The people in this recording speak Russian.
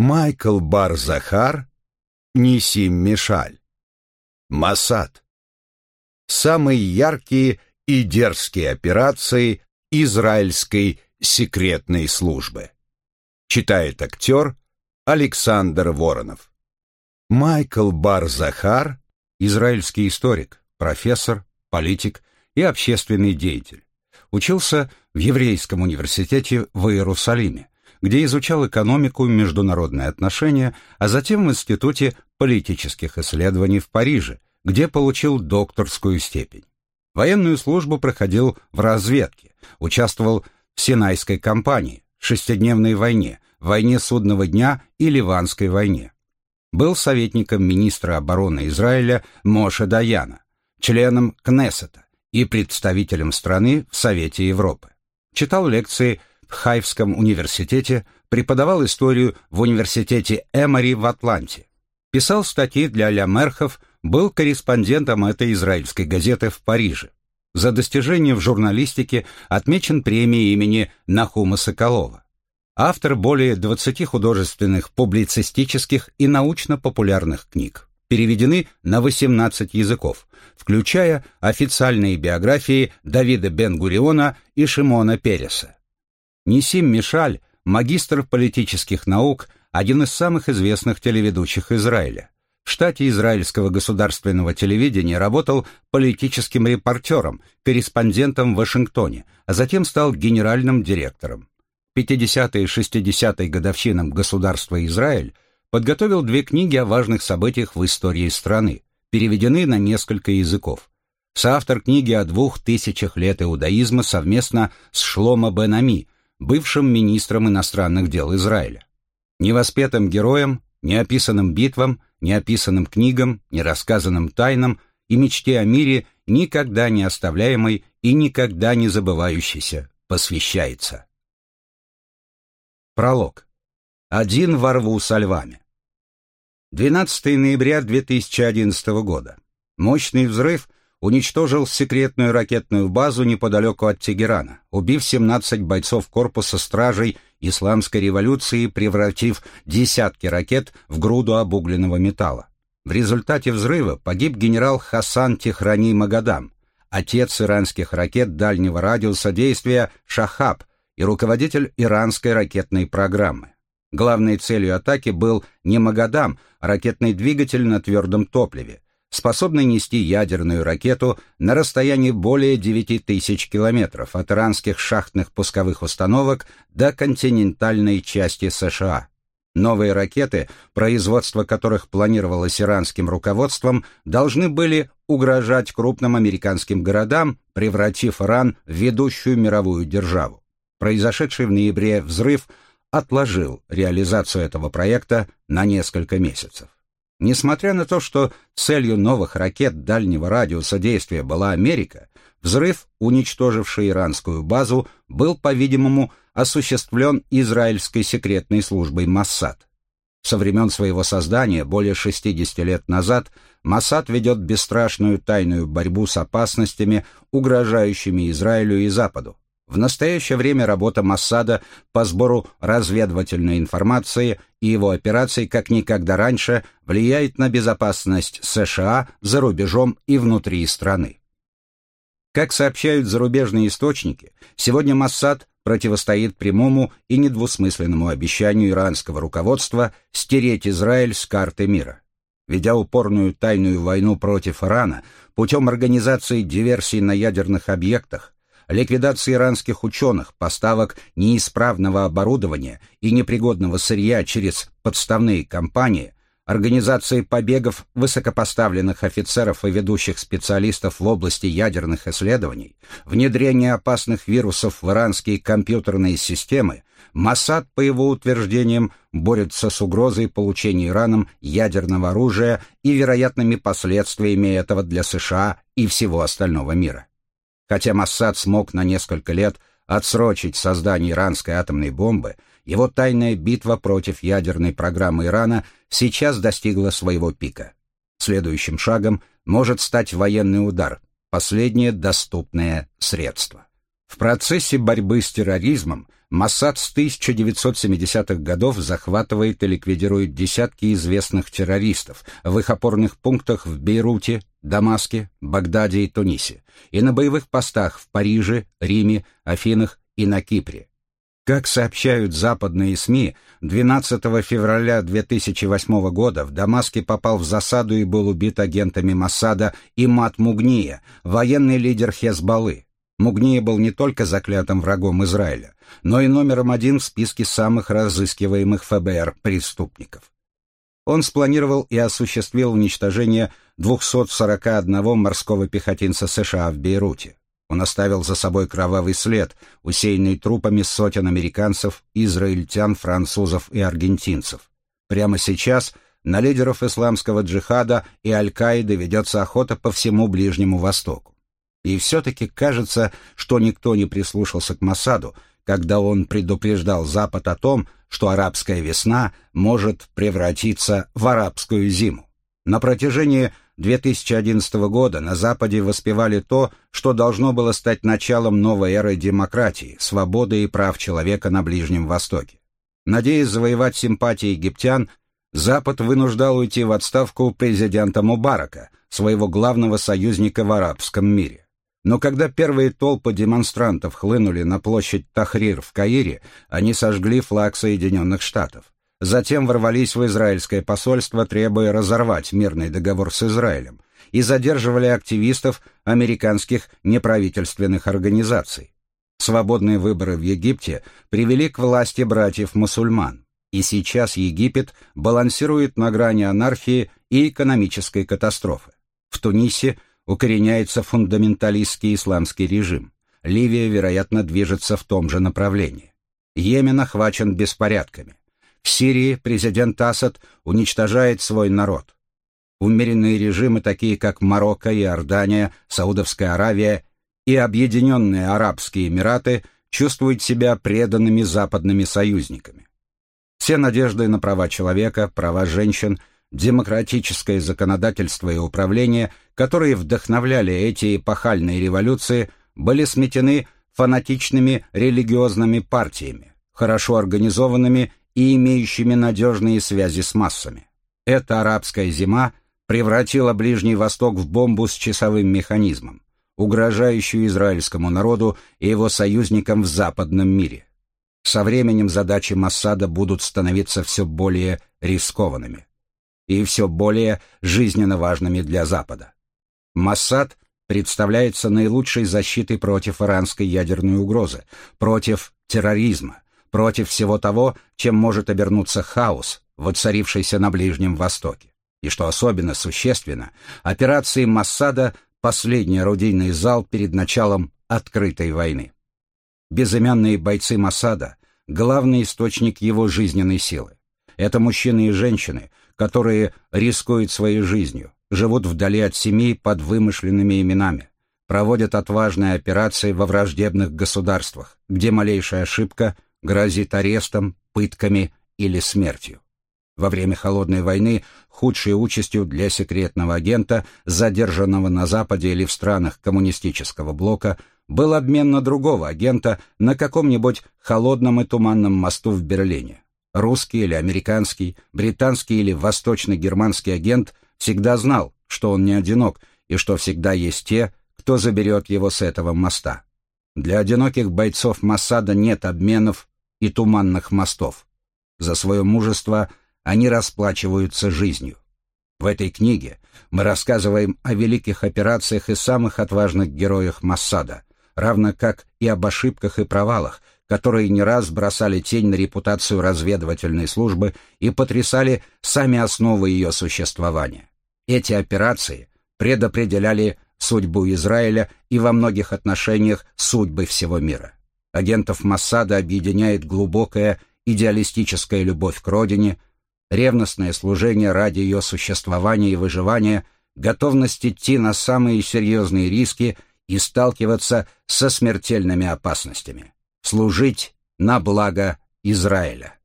Майкл Бар-Захар, Нисим Мишаль. Масад. Самые яркие и дерзкие операции израильской секретной службы. Читает актер Александр Воронов. Майкл Бар-Захар, израильский историк, профессор, политик и общественный деятель. Учился в Еврейском университете в Иерусалиме, где изучал экономику и международные отношения, а затем в Институте политических исследований в Париже, где получил докторскую степень. Военную службу проходил в разведке, участвовал в Синайской кампании, шестидневной войне, войне судного дня и Ливанской войне. Был советником министра обороны Израиля Моше Даяна, членом Кнессета и представителем страны в Совете Европы. Читал лекции в Хайфском университете, преподавал историю в университете Эмори в Атланте. Писал статьи для Ля Мерхов, был корреспондентом этой израильской газеты в Париже. За достижения в журналистике отмечен премией имени Нахума Соколова. Автор более 20 художественных, публицистических и научно-популярных книг. Переведены на 18 языков, включая официальные биографии Давида Бен-Гуриона и Шимона Переса. Нисим Мишаль, магистр политических наук, один из самых известных телеведущих Израиля. В штате израильского государственного телевидения работал политическим репортером, корреспондентом в Вашингтоне, а затем стал генеральным директором. 50-й и 60-й годовщинам государства Израиль подготовил две книги о важных событиях в истории страны, переведены на несколько языков. Соавтор книги о двух тысячах лет иудаизма совместно с Шломо Бен Ами, бывшим министром иностранных дел Израиля. Невоспетым героем, неописанным битвам, неописанным книгам, нерассказанным тайнам и мечте о мире, никогда не оставляемой и никогда не забывающейся, посвящается. Пролог. Один во рву со львами. 12 ноября 2011 года. Мощный взрыв уничтожил секретную ракетную базу неподалеку от Тегерана, убив 17 бойцов корпуса стражей исламской революции, превратив десятки ракет в груду обугленного металла. В результате взрыва погиб генерал Хасан Техрани Магадам, отец иранских ракет дальнего радиуса действия «Шахаб», и руководитель иранской ракетной программы. Главной целью атаки был не Магадам, а ракетный двигатель на твердом топливе, способный нести ядерную ракету на расстоянии более 9 тысяч километров от иранских шахтных пусковых установок до континентальной части США. Новые ракеты, производство которых планировалось иранским руководством, должны были угрожать крупным американским городам, превратив Иран в ведущую мировую державу. Произошедший в ноябре взрыв отложил реализацию этого проекта на несколько месяцев. Несмотря на то, что целью новых ракет дальнего радиуса действия была Америка, взрыв, уничтоживший иранскую базу, был, по-видимому, осуществлен израильской секретной службой Моссад. Со времен своего создания, более 60 лет назад, Моссад ведет бесстрашную тайную борьбу с опасностями, угрожающими Израилю и Западу. В настоящее время работа Моссада по сбору разведывательной информации и его операций как никогда раньше влияет на безопасность США за рубежом и внутри страны. Как сообщают зарубежные источники, сегодня Моссад противостоит прямому и недвусмысленному обещанию иранского руководства стереть Израиль с карты мира. Ведя упорную тайную войну против Ирана путем организации диверсий на ядерных объектах, ликвидации иранских ученых, поставок неисправного оборудования и непригодного сырья через подставные компании, организации побегов высокопоставленных офицеров и ведущих специалистов в области ядерных исследований, внедрение опасных вирусов в иранские компьютерные системы, Масад, по его утверждениям, борется с угрозой получения Ираном ядерного оружия и вероятными последствиями этого для США и всего остального мира. Хотя Моссад смог на несколько лет отсрочить создание иранской атомной бомбы, его тайная битва против ядерной программы Ирана сейчас достигла своего пика. Следующим шагом может стать военный удар, последнее доступное средство. В процессе борьбы с терроризмом Моссад с 1970-х годов захватывает и ликвидирует десятки известных террористов в их опорных пунктах в Бейруте, Дамаске, Багдаде и Тунисе, и на боевых постах в Париже, Риме, Афинах и на Кипре. Как сообщают западные СМИ, 12 февраля 2008 года в Дамаске попал в засаду и был убит агентами Моссада Имат Мугния, военный лидер Хезбаллы. Мугния был не только заклятым врагом Израиля, но и номером один в списке самых разыскиваемых ФБР преступников. Он спланировал и осуществил уничтожение 241 морского пехотинца США в Бейруте. Он оставил за собой кровавый след, усеянный трупами сотен американцев, израильтян, французов и аргентинцев. Прямо сейчас на лидеров исламского джихада и Аль-Каиды ведется охота по всему Ближнему Востоку. И все-таки кажется, что никто не прислушался к Масаду, когда он предупреждал Запад о том, что арабская весна может превратиться в арабскую зиму. На протяжении 2011 года на Западе воспевали то, что должно было стать началом новой эры демократии, свободы и прав человека на Ближнем Востоке. Надеясь завоевать симпатии египтян, Запад вынуждал уйти в отставку президента Мубарака, своего главного союзника в арабском мире. Но когда первые толпы демонстрантов хлынули на площадь Тахрир в Каире, они сожгли флаг Соединенных Штатов. Затем ворвались в израильское посольство, требуя разорвать мирный договор с Израилем, и задерживали активистов американских неправительственных организаций. Свободные выборы в Египте привели к власти братьев-мусульман, и сейчас Египет балансирует на грани анархии и экономической катастрофы. В Тунисе – укореняется фундаменталистский исламский режим. Ливия, вероятно, движется в том же направлении. Йемен охвачен беспорядками. В Сирии президент Асад уничтожает свой народ. Умеренные режимы, такие как Марокко, Иордания, Саудовская Аравия и Объединенные Арабские Эмираты, чувствуют себя преданными западными союзниками. Все надежды на права человека, права женщин демократическое законодательство и управление, которые вдохновляли эти эпохальные революции, были сметены фанатичными религиозными партиями, хорошо организованными и имеющими надежные связи с массами. Эта арабская зима превратила Ближний Восток в бомбу с часовым механизмом, угрожающую израильскому народу и его союзникам в западном мире. Со временем задачи Массада будут становиться все более рискованными и все более жизненно важными для Запада. Массад представляется наилучшей защитой против иранской ядерной угрозы, против терроризма, против всего того, чем может обернуться хаос, воцарившийся на Ближнем Востоке. И что особенно существенно, операции Массада – последний орудийный зал перед началом открытой войны. Безымянные бойцы Массада – главный источник его жизненной силы. Это мужчины и женщины, которые рискуют своей жизнью, живут вдали от семей под вымышленными именами, проводят отважные операции во враждебных государствах, где малейшая ошибка грозит арестом, пытками или смертью. Во время Холодной войны худшей участью для секретного агента, задержанного на Западе или в странах коммунистического блока, был обмен на другого агента на каком-нибудь холодном и туманном мосту в Берлине. Русский или американский, британский или восточно-германский агент всегда знал, что он не одинок и что всегда есть те, кто заберет его с этого моста. Для одиноких бойцов Массада нет обменов и туманных мостов. За свое мужество они расплачиваются жизнью. В этой книге мы рассказываем о великих операциях и самых отважных героях Массада, равно как и об ошибках и провалах, которые не раз бросали тень на репутацию разведывательной службы и потрясали сами основы ее существования. Эти операции предопределяли судьбу Израиля и во многих отношениях судьбы всего мира. Агентов Массада объединяет глубокая идеалистическая любовь к родине, ревностное служение ради ее существования и выживания, готовность идти на самые серьезные риски и сталкиваться со смертельными опасностями служить на благо Израиля.